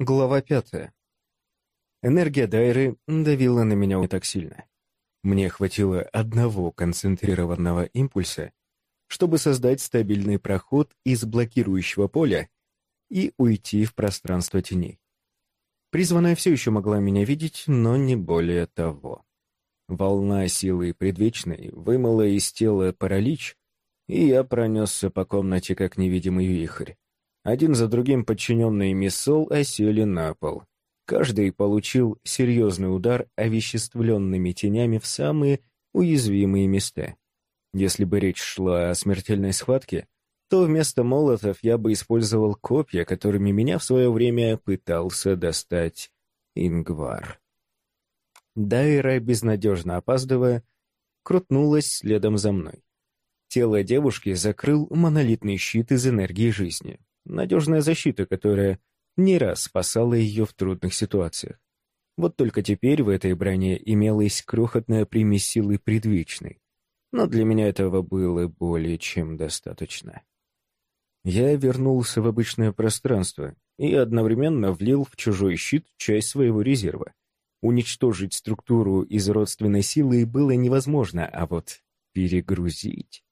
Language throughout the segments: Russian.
Глава пятая. Энергия Дайры давила на меня не так сильно. Мне хватило одного концентрированного импульса, чтобы создать стабильный проход из блокирующего поля и уйти в пространство теней. Призванная все еще могла меня видеть, но не более того. Волна силы предвечной вымыла из тела паралич, и я пронесся по комнате, как невидимый вихрь. Один за другим подчиненные Миссол осели на пол. Каждый получил серьезный удар овеществленными тенями в самые уязвимые места. Если бы речь шла о смертельной схватке, то вместо молотов я бы использовал копья, которыми меня в свое время пытался достать Ингвар. Дайра, безнадежно опаздывая, крутнулась следом за мной. Тело девушки закрыл монолитный щит из энергии жизни. Надежная защита, которая не раз спасала ее в трудных ситуациях. Вот только теперь в этой броне имелась крохотная примесь силы предвечной. Но для меня этого было более чем достаточно. Я вернулся в обычное пространство и одновременно влил в чужой щит часть своего резерва. Уничтожить структуру из родственной силы было невозможно, а вот перегрузить...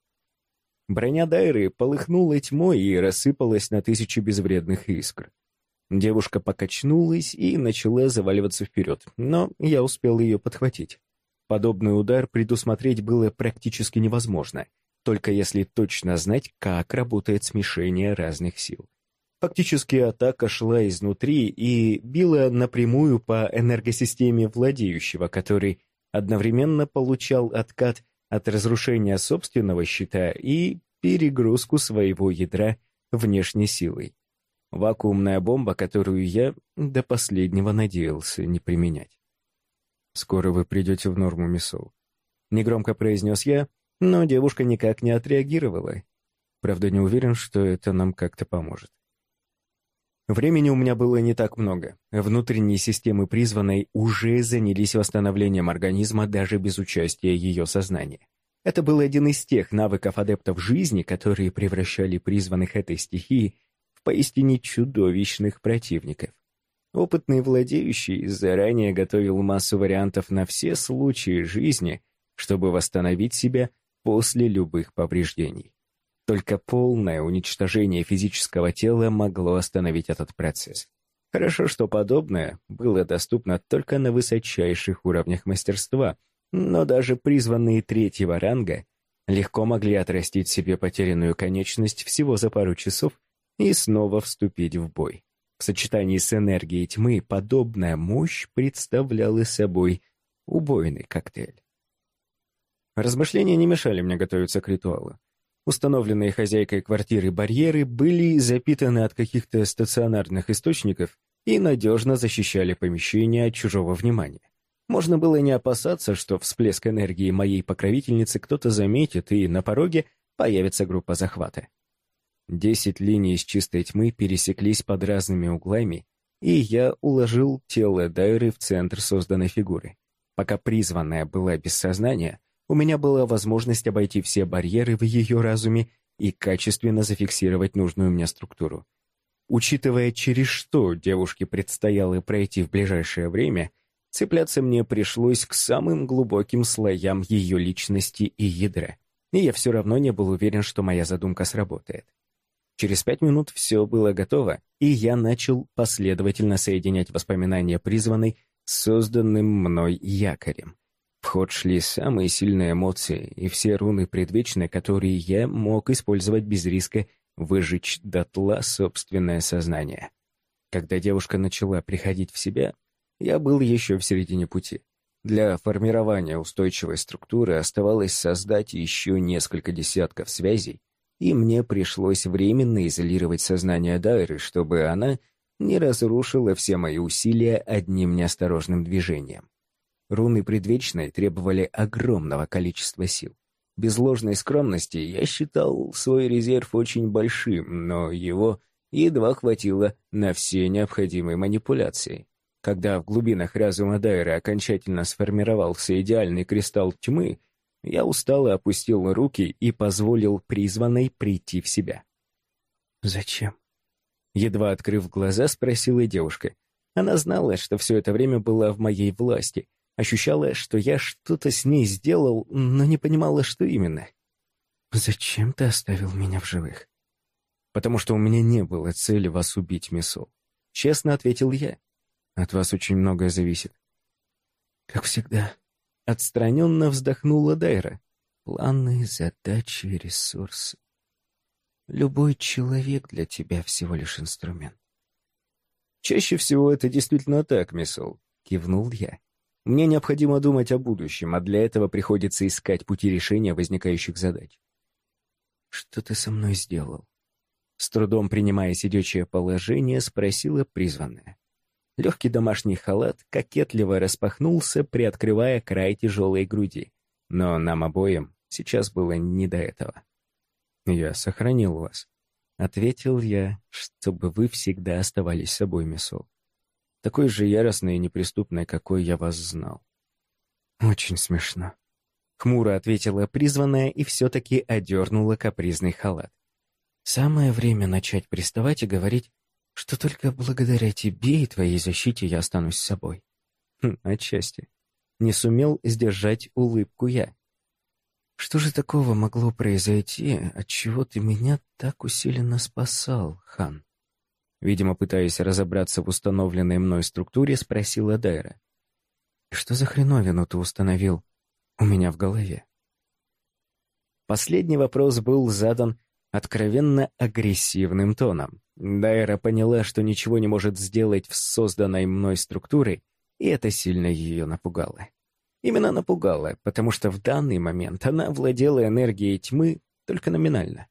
Броня Дайры полыхнула тьмой и рассыпалась на тысячи безвредных искр. Девушка покачнулась и начала заваливаться вперед, но я успел ее подхватить. Подобный удар предусмотреть было практически невозможно, только если точно знать, как работает смешение разных сил. Фактически атака шла изнутри и била напрямую по энергосистеме владеющего, который одновременно получал откат от разрушения собственного щита и перегрузку своего ядра внешней силой. Вакуумная бомба, которую я до последнего надеялся не применять. «Скоро вы придете в норму, Мисол», — негромко произнес я, но девушка никак не отреагировала. Правда, не уверен, что это нам как-то поможет. Времени у меня было не так много. Внутренние системы призванной уже занялись восстановлением организма даже без участия ее сознания. Это был один из тех навыков адептов жизни, которые превращали призванных этой стихии в поистине чудовищных противников. Опытный владеющий заранее готовил массу вариантов на все случаи жизни, чтобы восстановить себя после любых повреждений. Только полное уничтожение физического тела могло остановить этот процесс. Хорошо, что подобное было доступно только на высочайших уровнях мастерства, но даже призванные третьего ранга легко могли отрастить себе потерянную конечность всего за пару часов и снова вступить в бой. В сочетании с энергией тьмы подобная мощь представляла собой убойный коктейль. Размышления не мешали мне готовиться к ритуалу. Установленные хозяйкой квартиры барьеры были запитаны от каких-то стационарных источников и надежно защищали помещение от чужого внимания. Можно было не опасаться, что всплеск энергии моей покровительницы кто-то заметит, и на пороге появится группа захвата. Десять линий из чистой тьмы пересеклись под разными углами, и я уложил тело Дайры в центр созданной фигуры. Пока призванная была без сознания, у меня была возможность обойти все барьеры в ее разуме и качественно зафиксировать нужную мне структуру. Учитывая, через что девушке предстояло пройти в ближайшее время, цепляться мне пришлось к самым глубоким слоям ее личности и ядра. И я все равно не был уверен, что моя задумка сработает. Через пять минут все было готово, и я начал последовательно соединять воспоминания призванной с созданным мной якорем. В ход шли самые сильные эмоции и все руны предвечные, которые я мог использовать без риска выжечь дотла собственное сознание. Когда девушка начала приходить в себя, я был еще в середине пути. Для формирования устойчивой структуры оставалось создать еще несколько десятков связей, и мне пришлось временно изолировать сознание Дайры, чтобы она не разрушила все мои усилия одним неосторожным движением. Руны предвечной требовали огромного количества сил. Без ложной скромности я считал свой резерв очень большим, но его едва хватило на все необходимые манипуляции. Когда в глубинах разума Дайры окончательно сформировался идеальный кристалл тьмы, я устало опустил руки и позволил призванной прийти в себя. «Зачем?» Едва открыв глаза, спросила девушка. Она знала, что все это время была в моей власти, ощущала, что я что-то с ней сделал, но не понимала, что именно. «Зачем ты оставил меня в живых?» «Потому что у меня не было цели вас убить, Мисол. Честно ответил я. От вас очень многое зависит». «Как всегда», — отстраненно вздохнула Дайра. «Планы, задачи, ресурсы. Любой человек для тебя всего лишь инструмент». «Чаще всего это действительно так, Мисол», — кивнул я. Мне необходимо думать о будущем, а для этого приходится искать пути решения возникающих задач. «Что ты со мной сделал?» С трудом принимая сидячее положение, спросила призванная. Легкий домашний халат кокетливо распахнулся, приоткрывая край тяжелой груди. Но нам обоим сейчас было не до этого. «Я сохранил вас», — ответил я, чтобы вы всегда оставались собой, Мисол такой же яростной и неприступной, какой я вас знал. Очень смешно. Хмуро ответила призванная и все-таки одернула капризный халат. Самое время начать приставать и говорить, что только благодаря тебе и твоей защите я останусь собой. Хм, отчасти. Не сумел сдержать улыбку я. Что же такого могло произойти, от чего ты меня так усиленно спасал, хан? Видимо, пытаясь разобраться в установленной мной структуре, спросила Дайра. «Что за хреновину ты установил у меня в голове?» Последний вопрос был задан откровенно агрессивным тоном. Дайра поняла, что ничего не может сделать в созданной мной структуре, и это сильно ее напугало. Именно напугало, потому что в данный момент она владела энергией тьмы только номинально.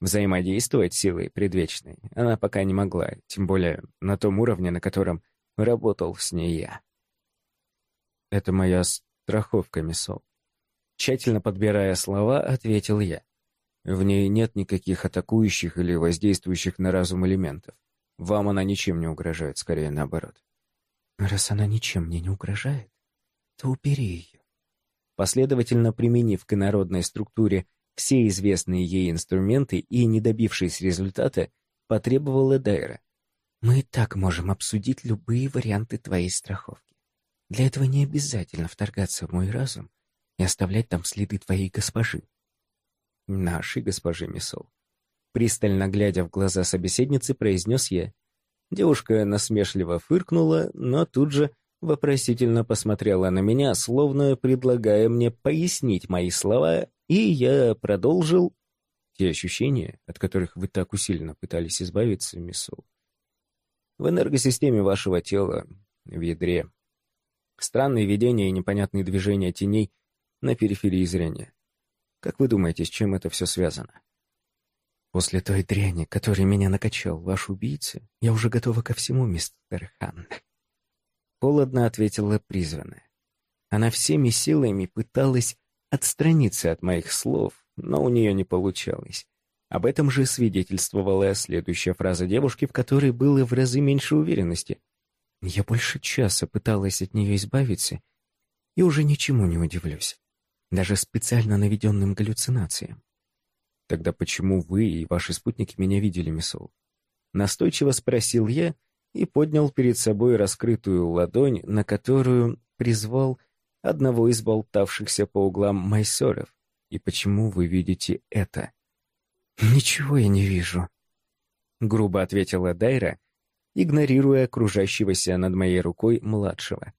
Взаимодействовать силой предвечной она пока не могла, тем более на том уровне, на котором работал с ней я. «Это моя страховка, Мисол». Тщательно подбирая слова, ответил я. В ней нет никаких атакующих или воздействующих на разум элементов. Вам она ничем не угрожает, скорее наоборот. Раз она ничем мне не угрожает, то убери ее. Последовательно применив к инородной структуре все известные ей инструменты и, не добившись результата, потребовала Дайра. «Мы и так можем обсудить любые варианты твоей страховки. Для этого не обязательно вторгаться в мой разум и оставлять там следы твоей госпожи». «Нашей госпожи Мисол». Пристально глядя в глаза собеседницы, произнес я. Девушка насмешливо фыркнула, но тут же вопросительно посмотрела на меня, словно предлагая мне пояснить мои слова и я продолжил те ощущения, от которых вы так усиленно пытались избавиться, Миссол. В энергосистеме вашего тела, в ядре. Странные видения и непонятные движения теней на периферии зрения. Как вы думаете, с чем это все связано? После той дряни, которой меня накачал ваш убийца, я уже готова ко всему, мистер Хан. Холодно ответила призванная. Она всеми силами пыталась отстраниться от моих слов, но у нее не получалось. Об этом же свидетельствовала следующая фраза девушки, в которой было в разы меньше уверенности. Я больше часа пыталась от нее избавиться и уже ничему не удивлюсь, даже специально наведенным галлюцинациям. Тогда почему вы и ваши спутники меня видели, Мисол? Настойчиво спросил я и поднял перед собой раскрытую ладонь, на которую призвал одного из болтавшихся по углам майсоров. И почему вы видите это? Ничего я не вижу, грубо ответила Дайра, игнорируя окружающегося над моей рукой младшего.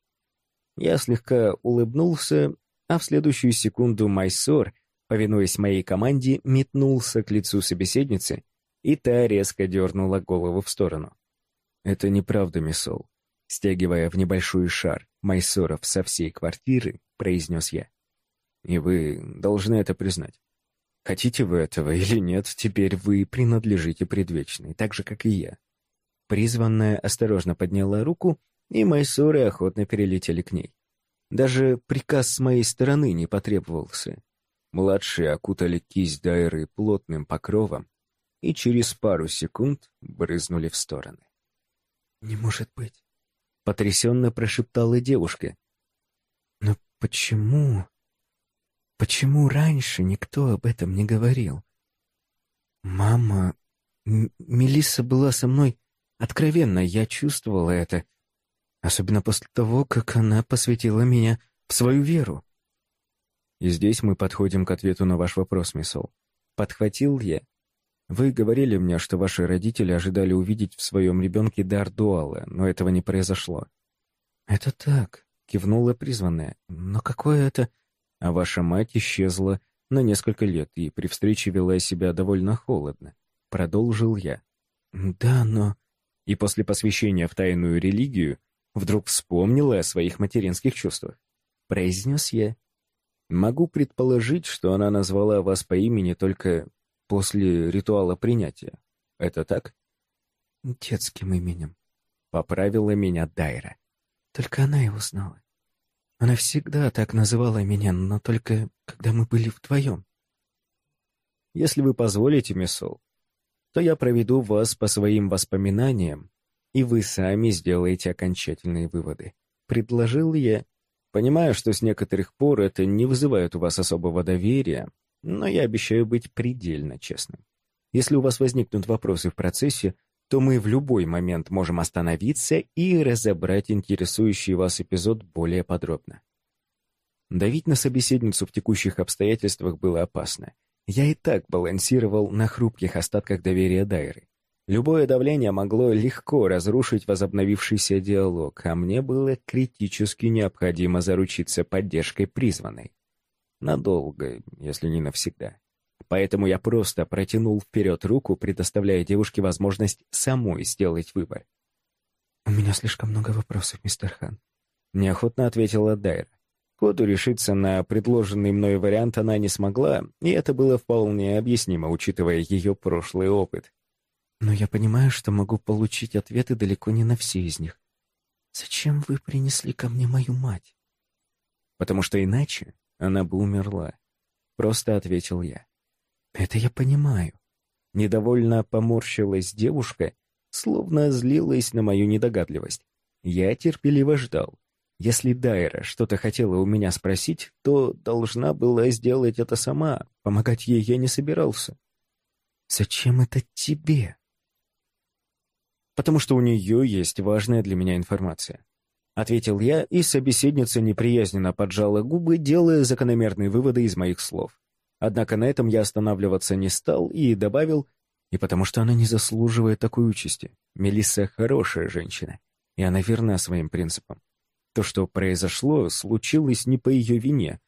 Я слегка улыбнулся, а в следующую секунду майсор, повинуясь моей команде, метнулся к лицу собеседницы, и та резко дернула голову в сторону. «Это неправда, Мисол стягивая в небольшой шар майсоров со всей квартиры, произнес я. И вы должны это признать. Хотите вы этого или нет, теперь вы принадлежите предвечной, так же, как и я. Призванная осторожно подняла руку, и майсоры охотно перелетели к ней. Даже приказ с моей стороны не потребовался. Младшие окутали кисть Дайры плотным покровом и через пару секунд брызнули в стороны. «Не может быть!» Потрясенно прошептала девушка. Но почему? Почему раньше никто об этом не говорил? Мама, Мелисса была со мной Откровенно, я чувствовала это, особенно после того, как она посвятила меня в свою веру. И здесь мы подходим к ответу на ваш вопрос, миссол. Подхватил я. Вы говорили мне, что ваши родители ожидали увидеть в своем ребенке дар дуала, но этого не произошло. Это так, кивнула призванная. Но какое это... А ваша мать исчезла на несколько лет и при встрече вела себя довольно холодно. Продолжил я. Да, но... И после посвящения в тайную религию вдруг вспомнила о своих материнских чувствах. Произнес я. Могу предположить, что она назвала вас по имени только после ритуала принятия. Это так? Детским именем. Поправила меня Дайра. Только она его знала. Она всегда так называла меня, но только когда мы были вдвоем. Если вы позволите, миссол, то я проведу вас по своим воспоминаниям, и вы сами сделаете окончательные выводы. Предложил я, понимая, что с некоторых пор это не вызывает у вас особого доверия, но я обещаю быть предельно честным. Если у вас возникнут вопросы в процессе, то мы в любой момент можем остановиться и разобрать интересующий вас эпизод более подробно. Давить на собеседницу в текущих обстоятельствах было опасно. Я и так балансировал на хрупких остатках доверия Дайры. Любое давление могло легко разрушить возобновившийся диалог, а мне было критически необходимо заручиться поддержкой призванной. Надолго, если не навсегда. Поэтому я просто протянул вперед руку, предоставляя девушке возможность самой сделать выбор. «У меня слишком много вопросов, мистер Хан», — неохотно ответила Дайра. Ходу решиться на предложенный мной вариант она не смогла, и это было вполне объяснимо, учитывая ее прошлый опыт. «Но я понимаю, что могу получить ответы далеко не на все из них. Зачем вы принесли ко мне мою мать?» «Потому что иначе она бы умерла», — просто ответил я. Это я понимаю. Недовольно поморщилась девушка, словно злилась на мою недогадливость. Я терпеливо ждал. Если Дайра что-то хотела у меня спросить, то должна была сделать это сама. Помогать ей я не собирался. «Зачем это тебе?» «Потому что у нее есть важная для меня информация», — ответил я, и собеседница неприязненно поджала губы, делая закономерные выводы из моих слов. Однако на этом я останавливаться не стал и добавил, и потому что она не заслуживает такой участи. Мелисса хорошая женщина, и она верна своим принципам. То, что произошло, случилось не по ее вине.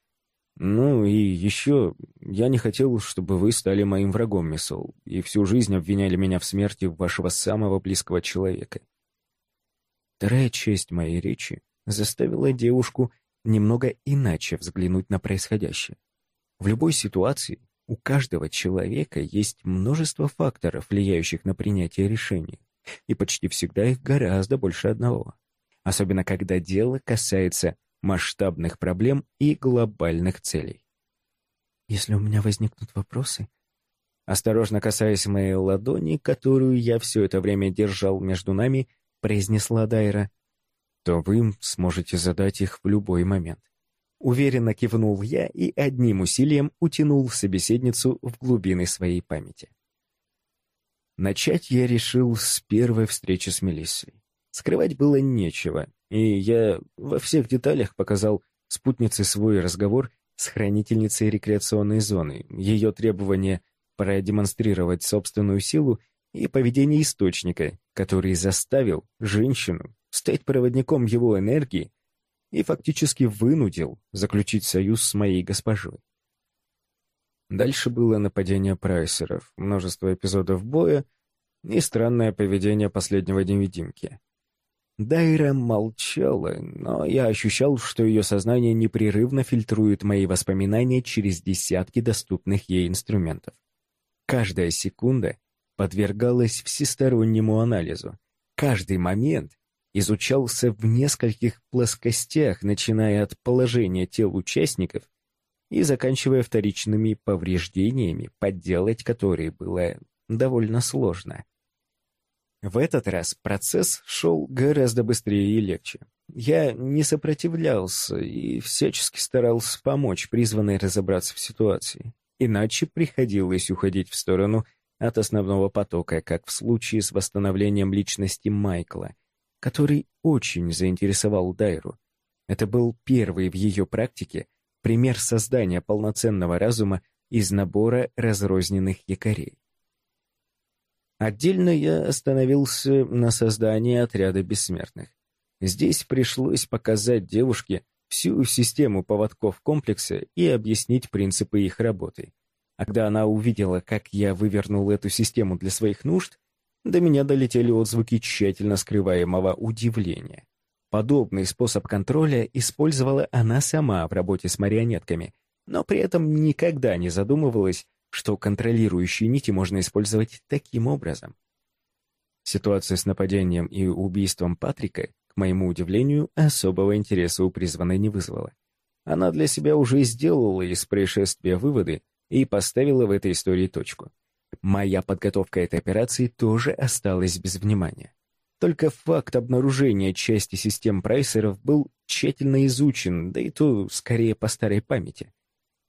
Ну и еще, я не хотел, чтобы вы стали моим врагом, Миссол, и всю жизнь обвиняли меня в смерти вашего самого близкого человека. Вторая часть моей речи заставила девушку немного иначе взглянуть на происходящее. В любой ситуации у каждого человека есть множество факторов, влияющих на принятие решений, и почти всегда их гораздо больше одного. Особенно когда дело касается масштабных проблем и глобальных целей. Если у меня возникнут вопросы, осторожно касаясь моей ладони, которую я все это время держал между нами, произнесла Дайра, то вы сможете задать их в любой момент. Уверенно кивнул я и одним усилием утянул собеседницу в глубины своей памяти. Начать я решил с первой встречи с Мелиссой. Скрывать было нечего, и я во всех деталях показал спутнице свой разговор с хранительницей рекреационной зоны, ее требование продемонстрировать собственную силу и поведение источника, который заставил женщину стать проводником его энергии и фактически вынудил заключить союз с моей госпожой. Дальше было нападение прайсеров, множество эпизодов боя и странное поведение последнего невидимки. Дайра молчала, но я ощущал, что ее сознание непрерывно фильтрует мои воспоминания через десятки доступных ей инструментов. Каждая секунда подвергалась всестороннему анализу. Каждый момент изучался в нескольких плоскостях, начиная от положения тел участников и заканчивая вторичными повреждениями, подделать которые было довольно сложно. В этот раз процесс шел гораздо быстрее и легче. Я не сопротивлялся и всячески старался помочь призванной разобраться в ситуации. Иначе приходилось уходить в сторону от основного потока, как в случае с восстановлением личности Майкла, который очень заинтересовал Дайру. Это был первый в ее практике пример создания полноценного разума из набора разрозненных якорей. Отдельно я остановился на создании отряда бессмертных. Здесь пришлось показать девушке всю систему поводков комплекса и объяснить принципы их работы. А когда она увидела, как я вывернул эту систему для своих нужд, до меня долетели отзвуки тщательно скрываемого удивления. Подобный способ контроля использовала она сама в работе с марионетками, но при этом никогда не задумывалась, что контролирующие нити можно использовать таким образом. Ситуация с нападением и убийством Патрика, к моему удивлению, особого интереса у призванной не вызвала. Она для себя уже сделала из происшествия выводы и поставила в этой истории точку. Моя подготовка этой операции тоже осталась без внимания. Только факт обнаружения части систем прайсеров был тщательно изучен, да и то скорее по старой памяти.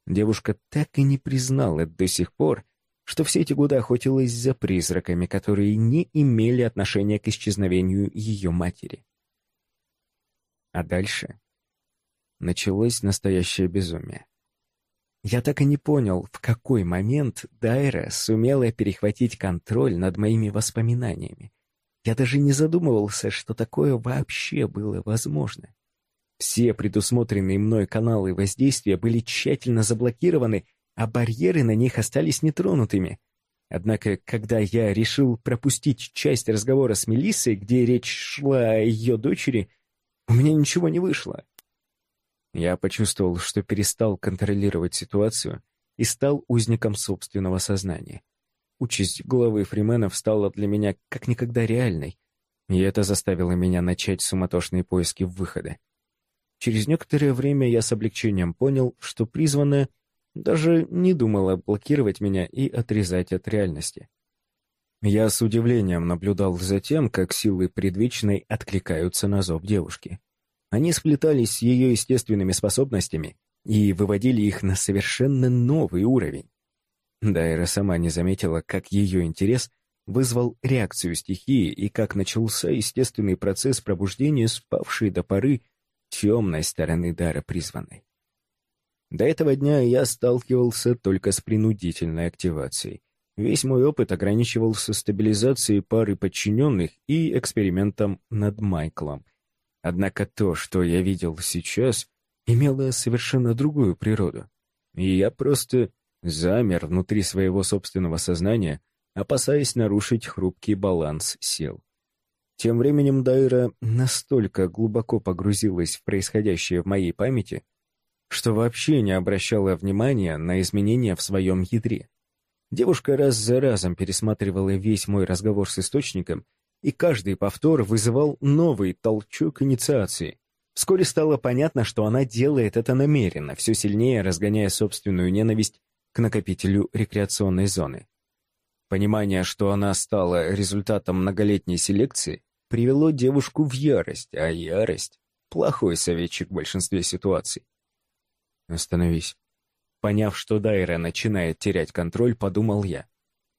Девушка так и не признала до сих пор, что все эти годы охотилась за призраками, которые не имели отношения к исчезновению ее матери. А дальше началось настоящее безумие. Я так и не понял, в какой момент Дайра сумела перехватить контроль над моими воспоминаниями, я даже не задумывался, что такое вообще было возможно. Все предусмотренные мной каналы воздействия были тщательно заблокированы, а барьеры на них остались нетронутыми. Однако, когда я решил пропустить часть разговора с Мелиссой, где речь шла о ее дочери, у меня ничего не вышло. Я почувствовал, что перестал контролировать ситуацию и стал узником собственного сознания. Участь главы фрименов стала для меня как никогда реальной, и это заставило меня начать суматошные поиски выхода. Через некоторое время я с облегчением понял, что призванная даже не думала блокировать меня и отрезать от реальности. Я с удивлением наблюдал за тем, как силы предвечной откликаются на зов девушки. Они сплетались с ее естественными способностями и выводили их на совершенно новый уровень. Дайра сама не заметила, как ее интерес вызвал реакцию стихии и как начался естественный процесс пробуждения спавшей до поры темной стороны дара призванной. До этого дня я сталкивался только с принудительной активацией. Весь мой опыт ограничивался стабилизацией пары подчиненных и экспериментом над Майклом. Однако то, что я видел сейчас, имело совершенно другую природу. И я просто замер внутри своего собственного сознания, опасаясь нарушить хрупкий баланс сил. Тем временем Дайра настолько глубоко погрузилась в происходящее в моей памяти, что вообще не обращала внимания на изменения в своем ядре. Девушка раз за разом пересматривала весь мой разговор с источником, и каждый повтор вызывал новый толчок инициации. Вскоре стало понятно, что она делает это намеренно, все сильнее разгоняя собственную ненависть к накопителю рекреационной зоны. Понимание, что она стала результатом многолетней селекции, привело девушку в ярость, а ярость — плохой советчик в большинстве ситуаций. «Остановись». Поняв, что Дайра начинает терять контроль, подумал я.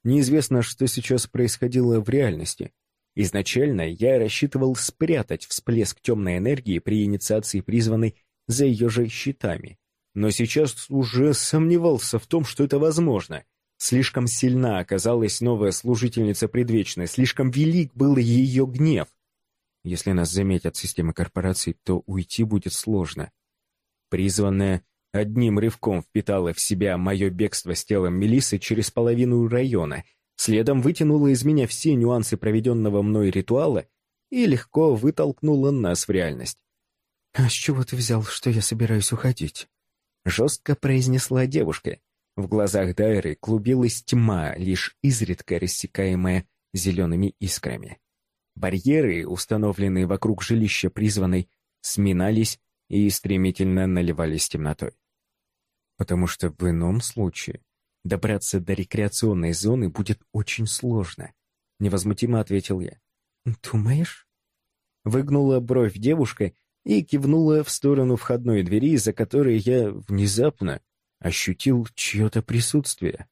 Неизвестно, что сейчас происходило в реальности. Изначально я рассчитывал спрятать всплеск темной энергии при инициации призванной за ее же щитами, но сейчас уже сомневался в том, что это возможно. Слишком сильна оказалась новая служительница предвечной, слишком велик был ее гнев. Если нас заметят системы корпораций, то уйти будет сложно. Призванная одним рывком впитала в себя мое бегство с телом Мелисы через половину района, следом вытянула из меня все нюансы проведенного мной ритуала и легко вытолкнула нас в реальность. «А с чего ты взял, что я собираюсь уходить?» жестко произнесла девушка. В глазах Дайры клубилась тьма, лишь изредка рассекаемая зелеными искрами. Барьеры, установленные вокруг жилища призванной, сминались и стремительно наливались темнотой. Потому что в ином случае добраться до рекреационной зоны будет очень сложно, невозмутимо ответил я. Думаешь? Выгнула бровь девушка и кивнула в сторону входной двери, за которой я внезапно ощутил чье-то присутствие.